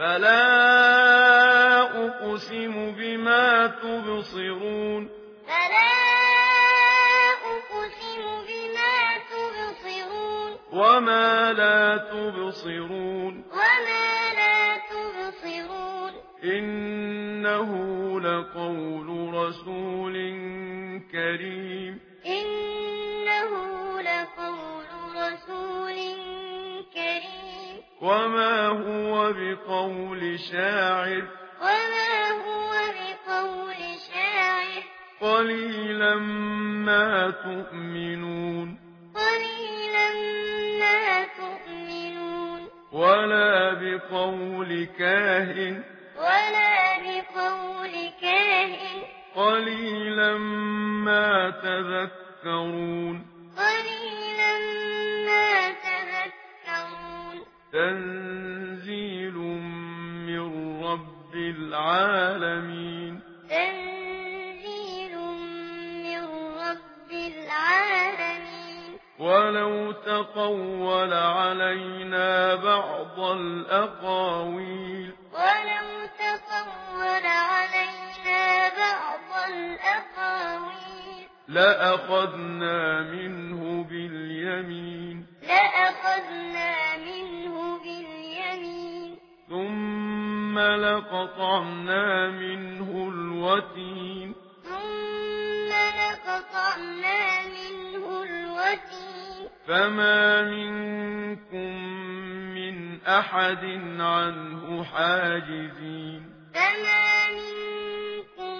فلا أقسم بما تبصرون فلا أقسم بما تبصرون وما لا تبصرون وما لا تبصرون إنه لقول رسول كريم إنه لقول وما هو بقول شاعر وما هو بقول شاعر قليلا ما تؤمنون قليلا ما تؤمنون ولا بقول كاهن ولا بقول كاهن قليلا ما تذكرون تنزيل من رب العالمين. تنزيل من رب العالمين. ولو تقول علينا بعض الأقاويل. ولو تقول علينا بعض الأقاويل. لأخذنا منه باليمين. لأخذنا ثم لقطعنا منه الوتين. ثم لقطعنا منه الوتين. فما منكم من أحد عنه حاجزين. فما منكم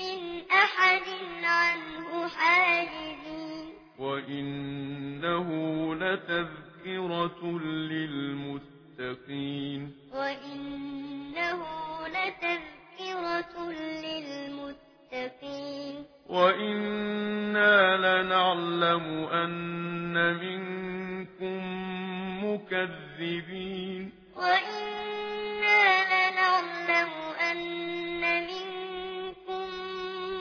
من أحد عنه حاجزين. وإنه لتذكرة للمسلمين يعلم أن منكم مكذبين وإنا لنعلم أن منكم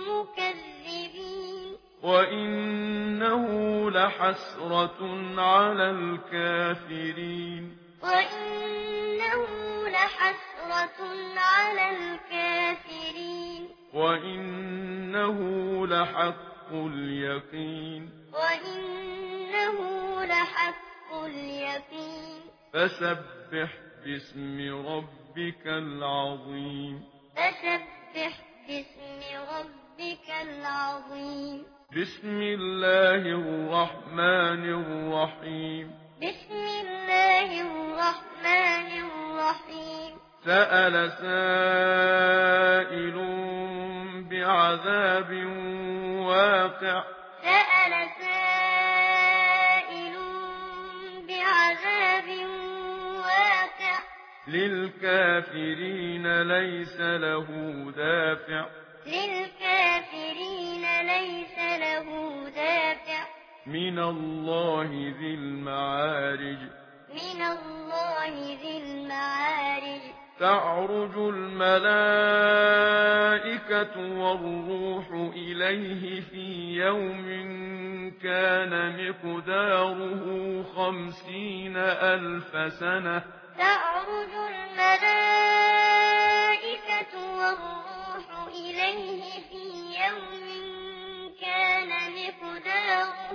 مكذبين وإنه لحسرة على الكافرين وإنه لحسرة على الكافرين وإنه لحق لحق اليقين. وإنه لحق اليقين. فسبح باسم ربك العظيم. فسبح باسم ربك العظيم. بسم الله الرحمن الرحيم. بسم الله الرحمن الرحيم. سأل سائل بعذاب واقع سأل سائل بعذاب واقع. للكافرين ليس له دافع. للكافرين ليس له دافع. من الله ذي المعارج. من الله ذي تعرج الملائكة والروح إليه في يوم كان مقداره خمسين ألف سنة. تعرج الملائكة والروح إليه في يوم كان مقداره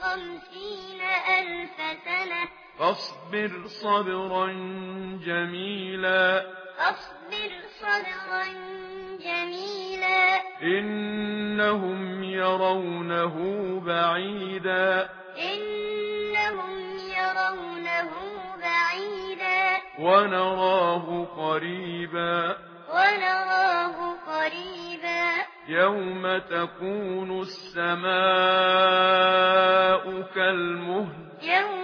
خمسين ألف سنة. فاصبر صبرا جميلا. اصبر صبرا جميلا. إنهم يرونه بعيدا. إنهم يرونه بعيدا. ونراه قريبا. ونراه قريبا. يوم تكون السماء كالمهل يوم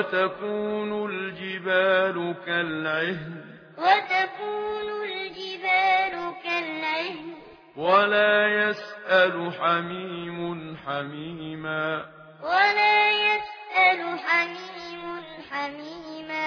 وتكون الجبال كالعهن. وتكون الجبال كالعهن. ولا يسأل حميم حميما. ولا يسأل حميم حميما.